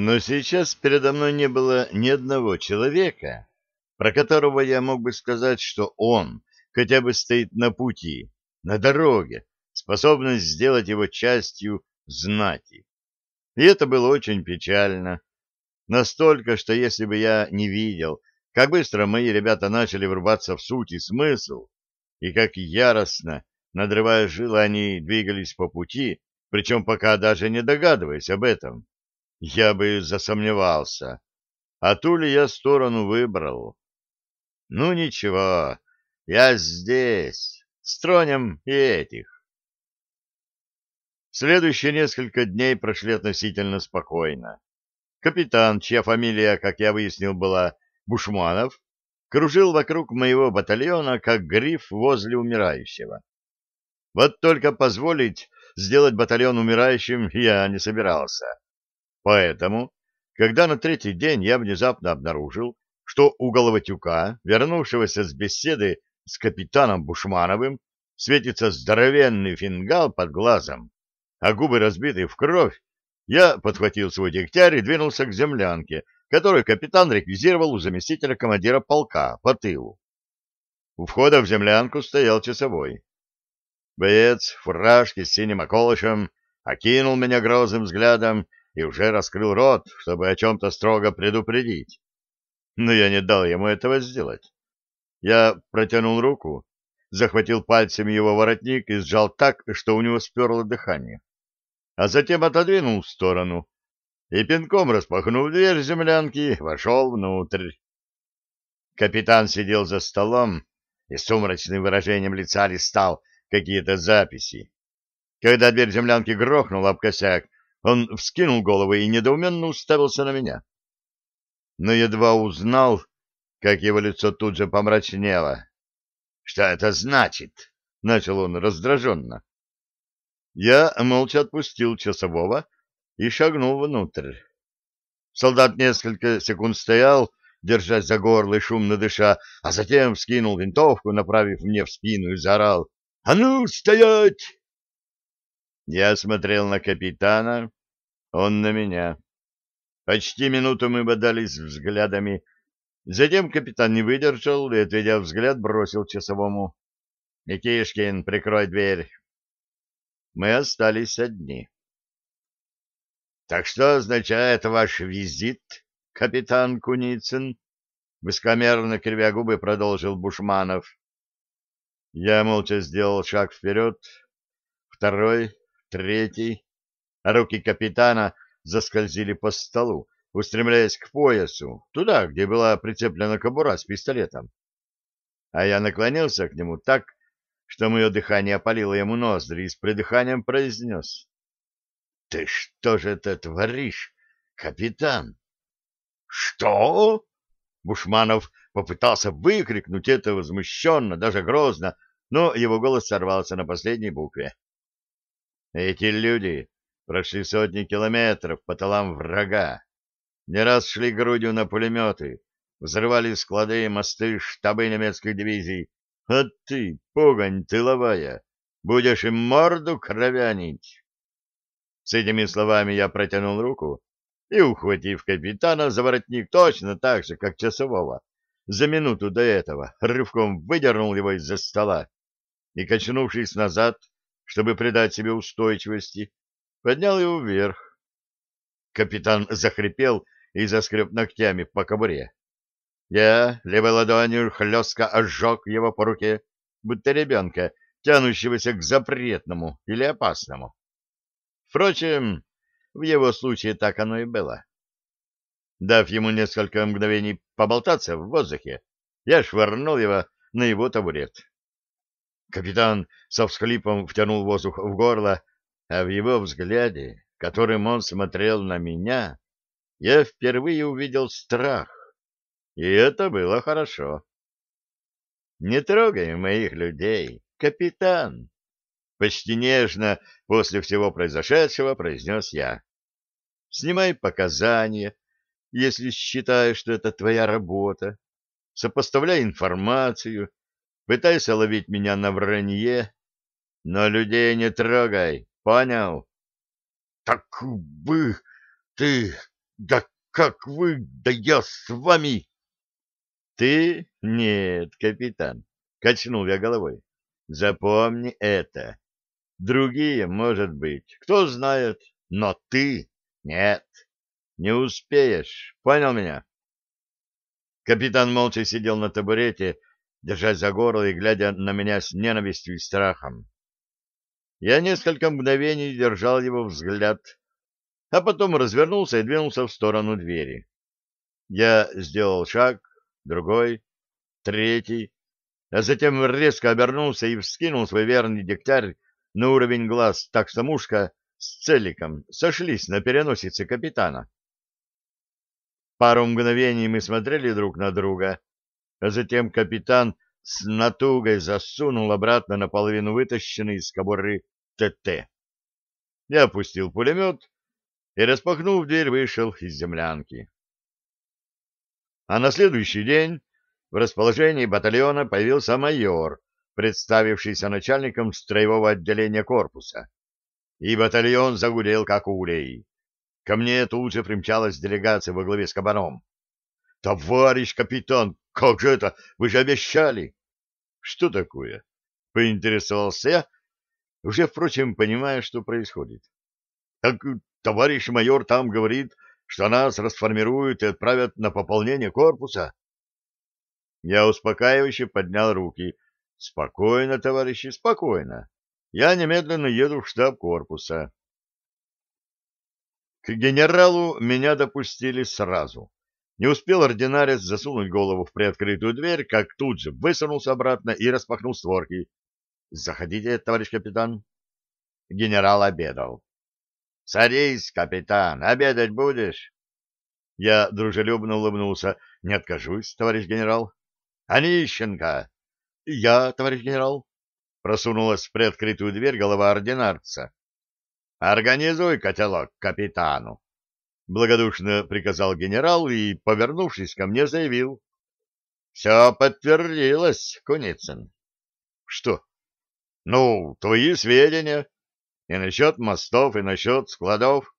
Но сейчас передо мной не было ни одного человека, про которого я мог бы сказать, что он хотя бы стоит на пути, на дороге, способность сделать его частью знати. И это было очень печально. Настолько, что если бы я не видел, как быстро мои ребята начали врубаться в суть и смысл, и как яростно, надрывая жилы, они двигались по пути, причем пока даже не догадываясь об этом, я бы засомневался. А ту ли я сторону выбрал? Ну ничего, я здесь, стронем и этих. Следующие несколько дней прошли относительно спокойно. Капитан, чья фамилия, как я выяснил, была Бушманов, кружил вокруг моего батальона, как гриф возле умирающего. Вот только позволить сделать батальон умирающим я не собирался. Поэтому, когда на третий день я внезапно обнаружил, что у Головатюка, вернувшегося с беседы с капитаном Бушмановым, светится здоровенный фингал под глазом, а губы разбиты в кровь, я подхватил свой дегтярь и двинулся к землянке, которую капитан реквизировал у заместителя командира полка по тылу. У входа в землянку стоял часовой. Боец в фуражке с синим околышем окинул меня грозным взглядом и уже раскрыл рот, чтобы о чем-то строго предупредить. Но я не дал ему этого сделать. Я протянул руку, захватил пальцами его воротник и сжал так, что у него сперло дыхание а затем отодвинул в сторону и, пинком распахнув дверь землянки, вошел внутрь. Капитан сидел за столом и с сумрачным выражением лица листал какие-то записи. Когда дверь землянки грохнула об косяк, он вскинул голову и недоуменно уставился на меня. Но едва узнал, как его лицо тут же помрачнело. — Что это значит? — начал он раздраженно. Я молча отпустил часового и шагнул внутрь. Солдат несколько секунд стоял, держась за горло и шумно дыша, а затем вскинул винтовку, направив мне в спину, и заорал «А ну, стоять!» Я смотрел на капитана, он на меня. Почти минуту мы бодались взглядами. Затем капитан не выдержал и, отведя взгляд, бросил часовому. «Никишкин, прикрой дверь!» мы остались одни. — Так что означает ваш визит, капитан Куницын? — высокомерно кривя губы продолжил Бушманов. Я молча сделал шаг вперед, второй, третий, руки капитана заскользили по столу, устремляясь к поясу, туда, где была прицеплена кобура с пистолетом. А я наклонился к нему так, что мое дыхание опалило ему ноздри и с придыханием произнес. — Ты что же это творишь, капитан? — Что? Бушманов попытался выкрикнуть это возмущенно, даже грозно, но его голос сорвался на последней букве. Эти люди прошли сотни километров по талам врага, не раз шли грудью на пулеметы, взрывали склады и мосты штабы немецких дивизий, а ты, погонь тыловая, будешь им морду кровянить. С этими словами я протянул руку и, ухватив капитана за воротник точно так же, как часового, за минуту до этого рывком выдернул его из-за стола и, качнувшись назад, чтобы придать себе устойчивости, поднял его вверх. Капитан захрипел и заскреб ногтями по кобуре. Я левой ладонью хлестко ожег его по руке, будто ребенка, тянущегося к запретному или опасному. Впрочем, в его случае так оно и было. Дав ему несколько мгновений поболтаться в воздухе, я швырнул его на его табурет. Капитан со всхлипом втянул воздух в горло, а в его взгляде, которым он смотрел на меня, я впервые увидел страх. И это было хорошо. «Не трогай моих людей, капитан!» Почти нежно после всего произошедшего произнес я. «Снимай показания, если считаешь, что это твоя работа. Сопоставляй информацию, пытайся ловить меня на вранье, но людей не трогай, понял?» «Так бы ты Да как вы, да я с вами... Ты? Нет, капитан, качнул я головой. Запомни это. Другие, может быть, кто знает, но ты нет. Не успеешь. Понял меня? Капитан молча сидел на табурете, держась за горло и глядя на меня с ненавистью и страхом. Я несколько мгновений держал его взгляд, а потом развернулся и двинулся в сторону двери. Я сделал шаг, другой, третий, а затем резко обернулся и вскинул свой верный дегтярь на уровень глаз, так что мушка с целиком сошлись на переносице капитана. Пару мгновений мы смотрели друг на друга, а затем капитан с натугой засунул обратно наполовину вытащенный из кобуры ТТ. Я опустил пулемет и, распахнув дверь, вышел из землянки. А на следующий день в расположении батальона появился майор, представившийся начальником строевого отделения корпуса. И батальон загудел, как улей. Ко мне тут же примчалась делегация во главе с кабаном. — Товарищ капитан, как же это? Вы же обещали! — Что такое? — поинтересовался я, уже, впрочем, понимая, что происходит. — Так товарищ майор там говорит, что нас расформируют и отправят на пополнение корпуса. Я успокаивающе поднял руки. — Спокойно, товарищи, спокойно. Я немедленно еду в штаб корпуса. К генералу меня допустили сразу. Не успел ординарец засунуть голову в приоткрытую дверь, как тут же высунулся обратно и распахнул створки. — Заходите, товарищ капитан. Генерал обедал. — Садись, капитан, обедать будешь? Я дружелюбно улыбнулся. — Не откажусь, товарищ генерал. — Онищенко! — Я, товарищ генерал. Просунулась в приоткрытую дверь голова ординарца. — Организуй котелок капитану. Благодушно приказал генерал и, повернувшись ко мне, заявил. — Все подтвердилось, Куницын. — Что? — Ну, твои сведения. И насчет мостов, и насчет складов.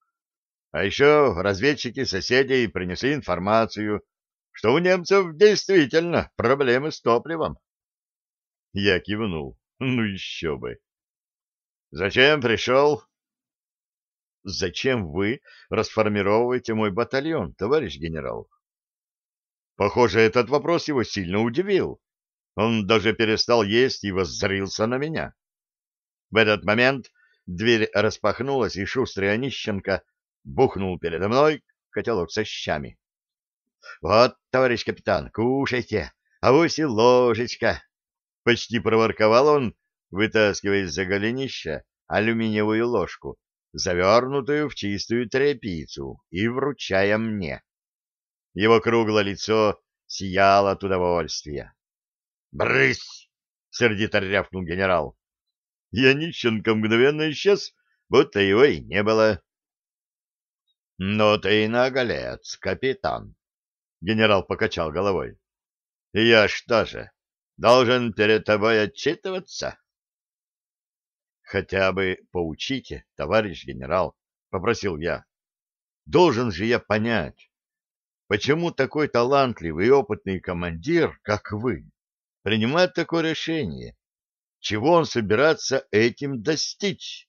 А еще разведчики соседей принесли информацию, что у немцев действительно проблемы с топливом. Я кивнул. Ну еще бы. Зачем пришел? Зачем вы расформировываете мой батальон, товарищ генерал? Похоже, этот вопрос его сильно удивил. Он даже перестал есть и воззрился на меня. В этот момент дверь распахнулась, и шустрый Онищенко бухнул передо мной котелок со щами. — Вот, товарищ капитан, кушайте, а вось и ложечка. Почти проворковал он, вытаскивая из-за голенища алюминиевую ложку, завернутую в чистую тряпицу, и вручая мне. Его круглое лицо сияло от удовольствия. «Брысь!» — сердито рявкнул генерал. Янищенко мгновенно исчез, будто его и не было. — Ну ты наголец, капитан! — генерал покачал головой. — Я что же, должен перед тобой отчитываться? — Хотя бы поучите, товарищ генерал, — попросил я. — Должен же я понять, почему такой талантливый и опытный командир, как вы, принимает такое решение? Чего он собирается этим достичь?